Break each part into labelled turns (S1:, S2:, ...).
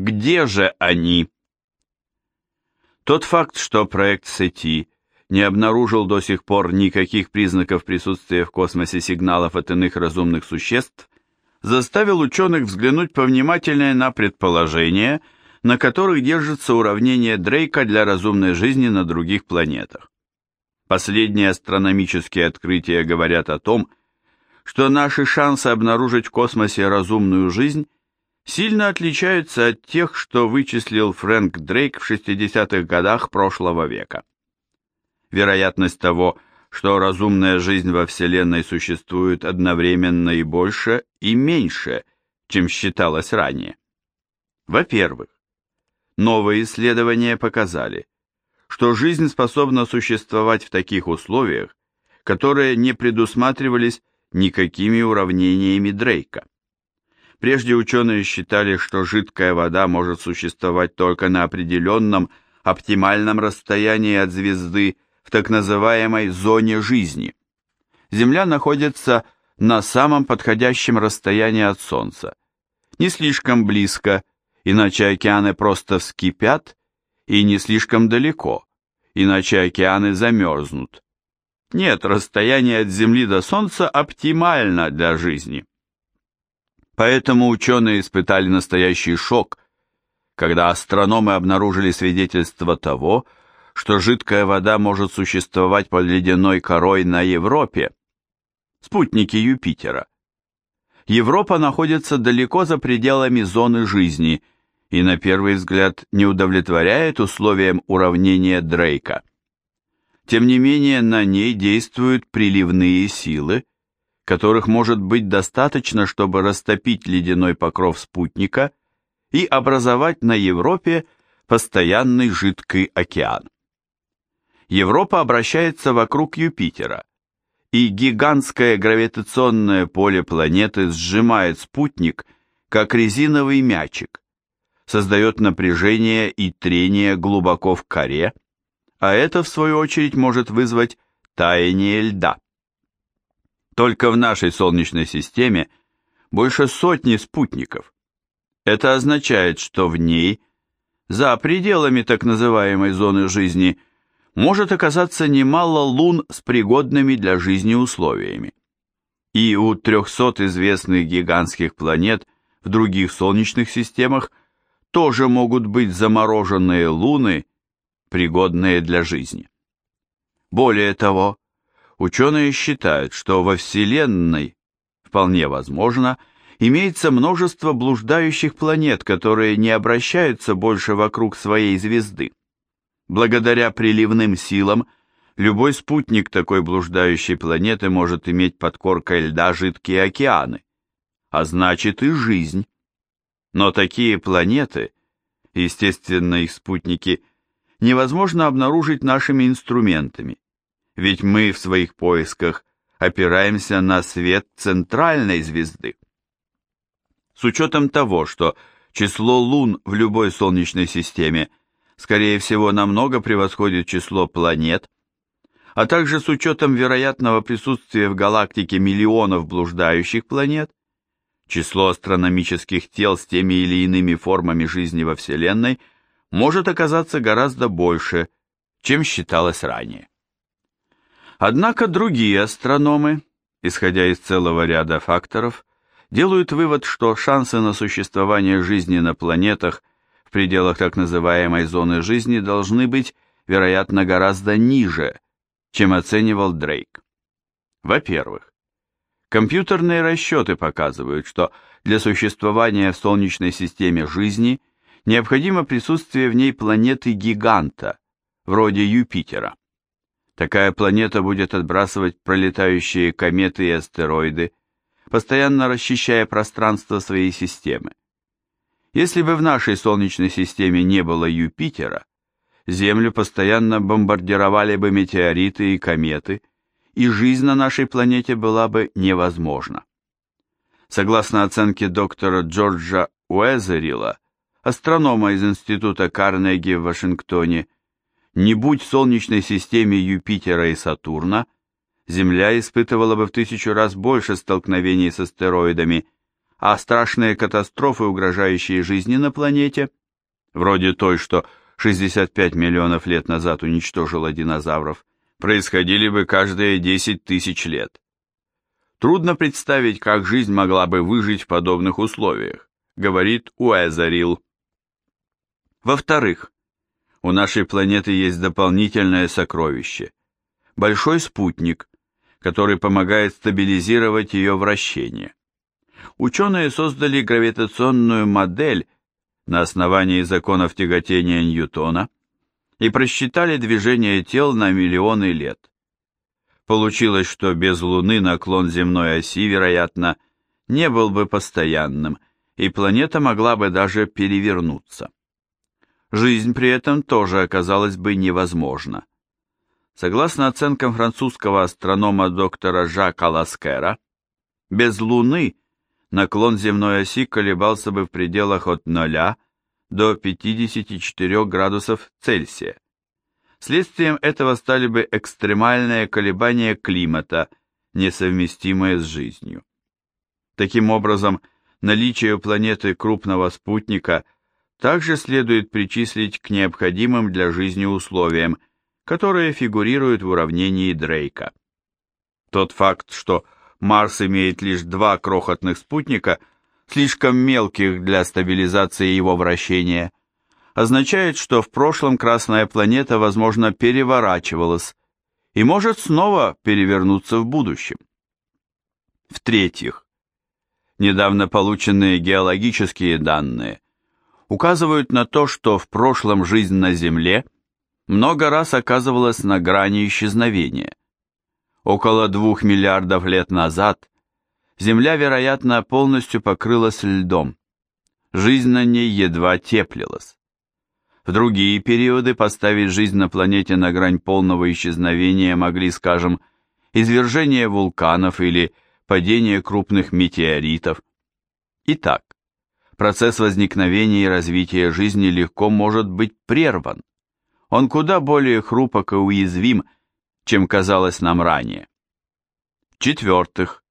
S1: где же они? Тот факт, что проект SETI не обнаружил до сих пор никаких признаков присутствия в космосе сигналов от иных разумных существ, заставил ученых взглянуть повнимательнее на предположения, на которых держится уравнение Дрейка для разумной жизни на других планетах. Последние астрономические открытия говорят о том, что наши шансы обнаружить в космосе разумную жизнь сильно отличаются от тех, что вычислил Фрэнк Дрейк в 60-х годах прошлого века. Вероятность того, что разумная жизнь во Вселенной существует одновременно и больше, и меньше, чем считалось ранее. Во-первых, новые исследования показали, что жизнь способна существовать в таких условиях, которые не предусматривались никакими уравнениями Дрейка. Прежде ученые считали, что жидкая вода может существовать только на определенном оптимальном расстоянии от звезды в так называемой зоне жизни. Земля находится на самом подходящем расстоянии от Солнца. Не слишком близко, иначе океаны просто вскипят, и не слишком далеко, иначе океаны замерзнут. Нет, расстояние от Земли до Солнца оптимально для жизни. Поэтому ученые испытали настоящий шок, когда астрономы обнаружили свидетельство того, что жидкая вода может существовать под ледяной корой на Европе, спутники Юпитера. Европа находится далеко за пределами зоны жизни и на первый взгляд не удовлетворяет условиям уравнения Дрейка. Тем не менее, на ней действуют приливные силы, которых может быть достаточно, чтобы растопить ледяной покров спутника и образовать на Европе постоянный жидкий океан. Европа обращается вокруг Юпитера, и гигантское гравитационное поле планеты сжимает спутник, как резиновый мячик, создает напряжение и трение глубоко в коре, а это, в свою очередь, может вызвать таяние льда. Только в нашей Солнечной системе больше сотни спутников. Это означает, что в ней, за пределами так называемой зоны жизни, может оказаться немало лун с пригодными для жизни условиями. И у 300 известных гигантских планет в других солнечных системах тоже могут быть замороженные луны пригодные для жизни. Более того, ученые считают, что во Вселенной, вполне возможно, имеется множество блуждающих планет, которые не обращаются больше вокруг своей звезды. Благодаря приливным силам, любой спутник такой блуждающей планеты может иметь под коркой льда жидкие океаны, а значит и жизнь. Но такие планеты, естественно их спутники, невозможно обнаружить нашими инструментами, ведь мы в своих поисках опираемся на свет центральной звезды. С учетом того, что число лун в любой Солнечной системе скорее всего намного превосходит число планет, а также с учетом вероятного присутствия в галактике миллионов блуждающих планет, число астрономических тел с теми или иными формами жизни во Вселенной – может оказаться гораздо больше, чем считалось ранее. Однако другие астрономы, исходя из целого ряда факторов, делают вывод, что шансы на существование жизни на планетах в пределах так называемой зоны жизни должны быть, вероятно, гораздо ниже, чем оценивал Дрейк. Во-первых, компьютерные расчеты показывают, что для существования в Солнечной системе жизни – необходимо присутствие в ней планеты-гиганта, вроде Юпитера. Такая планета будет отбрасывать пролетающие кометы и астероиды, постоянно расчищая пространство своей системы. Если бы в нашей Солнечной системе не было Юпитера, Землю постоянно бомбардировали бы метеориты и кометы, и жизнь на нашей планете была бы невозможна. Согласно оценке доктора Джорджа Уэзерила, астронома из Института Карнеги в Вашингтоне, не будь в Солнечной системе Юпитера и Сатурна, Земля испытывала бы в тысячу раз больше столкновений с астероидами, а страшные катастрофы, угрожающие жизни на планете, вроде той, что 65 миллионов лет назад уничтожила динозавров, происходили бы каждые 10 тысяч лет. Трудно представить, как жизнь могла бы выжить в подобных условиях, говорит Уэзерил. Во-вторых, у нашей планеты есть дополнительное сокровище – большой спутник, который помогает стабилизировать ее вращение. Ученые создали гравитационную модель на основании законов тяготения Ньютона и просчитали движение тел на миллионы лет. Получилось, что без Луны наклон земной оси, вероятно, не был бы постоянным, и планета могла бы даже перевернуться. Жизнь при этом тоже оказалась бы невозможна. Согласно оценкам французского астронома доктора Жака Ласкера, без Луны наклон земной оси колебался бы в пределах от 0 до 54 градусов Цельсия. Следствием этого стали бы экстремальные колебания климата, несовместимые с жизнью. Таким образом, наличие у планеты крупного спутника также следует причислить к необходимым для жизни условиям, которые фигурируют в уравнении Дрейка. Тот факт, что Марс имеет лишь два крохотных спутника, слишком мелких для стабилизации его вращения – означает, что в прошлом Красная планета, возможно, переворачивалась и может снова перевернуться в будущем. В-третьих, недавно полученные геологические данные указывают на то, что в прошлом жизнь на Земле много раз оказывалась на грани исчезновения. Около двух миллиардов лет назад Земля, вероятно, полностью покрылась льдом. Жизнь на ней едва теплилась. В другие периоды поставить жизнь на планете на грань полного исчезновения могли, скажем, извержение вулканов или падение крупных метеоритов. Итак, процесс возникновения и развития жизни легко может быть прерван. Он куда более хрупок и уязвим, чем казалось нам ранее. В-четвертых,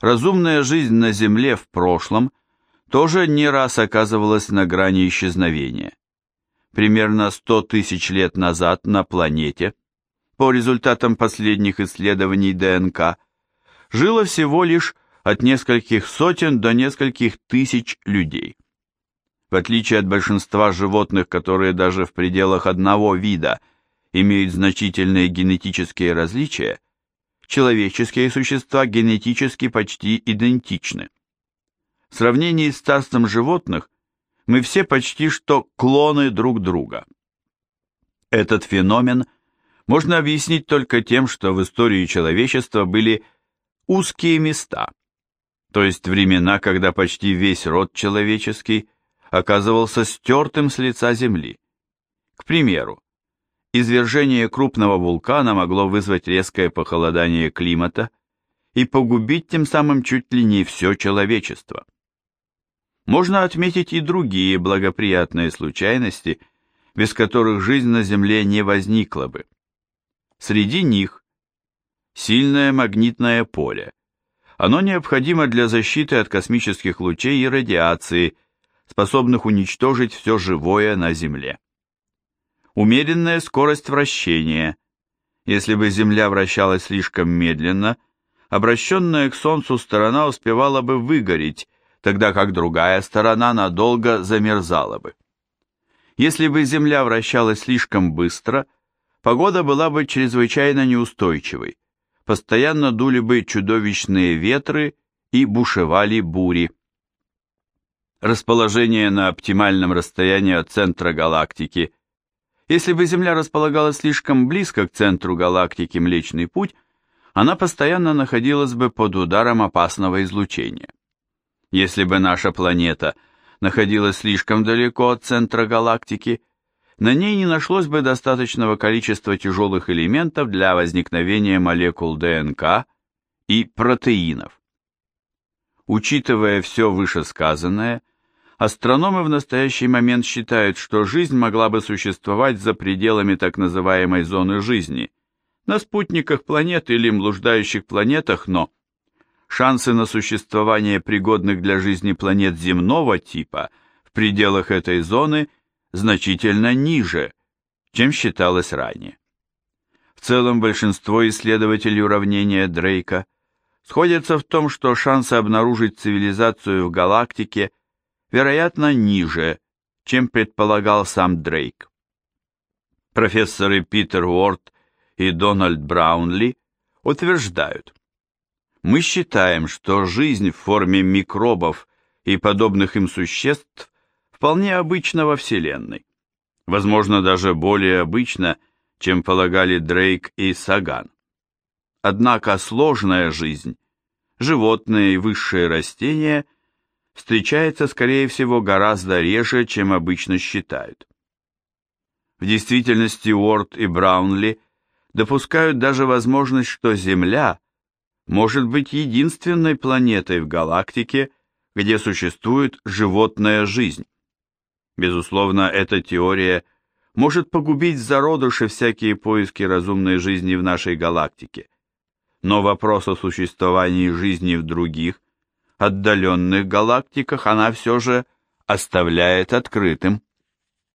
S1: разумная жизнь на Земле в прошлом тоже не раз оказывалась на грани исчезновения примерно 100 тысяч лет назад на планете, по результатам последних исследований ДНК, жило всего лишь от нескольких сотен до нескольких тысяч людей. В отличие от большинства животных, которые даже в пределах одного вида имеют значительные генетические различия, человеческие существа генетически почти идентичны. В сравнении с царством животных мы все почти что клоны друг друга. Этот феномен можно объяснить только тем, что в истории человечества были узкие места, то есть времена, когда почти весь род человеческий оказывался стертым с лица Земли. К примеру, извержение крупного вулкана могло вызвать резкое похолодание климата и погубить тем самым чуть ли не все человечество. Можно отметить и другие благоприятные случайности, без которых жизнь на Земле не возникла бы. Среди них сильное магнитное поле. Оно необходимо для защиты от космических лучей и радиации, способных уничтожить все живое на Земле. Умеренная скорость вращения. Если бы Земля вращалась слишком медленно, обращенная к Солнцу сторона успевала бы выгореть, тогда как другая сторона надолго замерзала бы. Если бы Земля вращалась слишком быстро, погода была бы чрезвычайно неустойчивой, постоянно дули бы чудовищные ветры и бушевали бури. Расположение на оптимальном расстоянии от центра галактики. Если бы Земля располагалась слишком близко к центру галактики Млечный Путь, она постоянно находилась бы под ударом опасного излучения. Если бы наша планета находилась слишком далеко от центра галактики, на ней не нашлось бы достаточного количества тяжелых элементов для возникновения молекул ДНК и протеинов. Учитывая все вышесказанное, астрономы в настоящий момент считают, что жизнь могла бы существовать за пределами так называемой зоны жизни, на спутниках планет или блуждающих планетах, но шансы на существование пригодных для жизни планет земного типа в пределах этой зоны значительно ниже, чем считалось ранее. В целом большинство исследователей уравнения Дрейка сходятся в том, что шансы обнаружить цивилизацию в галактике вероятно ниже, чем предполагал сам Дрейк. Профессоры Питер Уорд и Дональд Браунли утверждают, мы считаем, что жизнь в форме микробов и подобных им существ вполне обычна во Вселенной. Возможно, даже более обычна, чем полагали Дрейк и Саган. Однако сложная жизнь, животные и высшие растения встречается, скорее всего, гораздо реже, чем обычно считают. В действительности Уорд и Браунли допускают даже возможность, что Земля может быть единственной планетой в галактике, где существует животная жизнь. Безусловно, эта теория может погубить в зародыше всякие поиски разумной жизни в нашей галактике. Но вопрос о существовании жизни в других, отдаленных галактиках она все же оставляет открытым.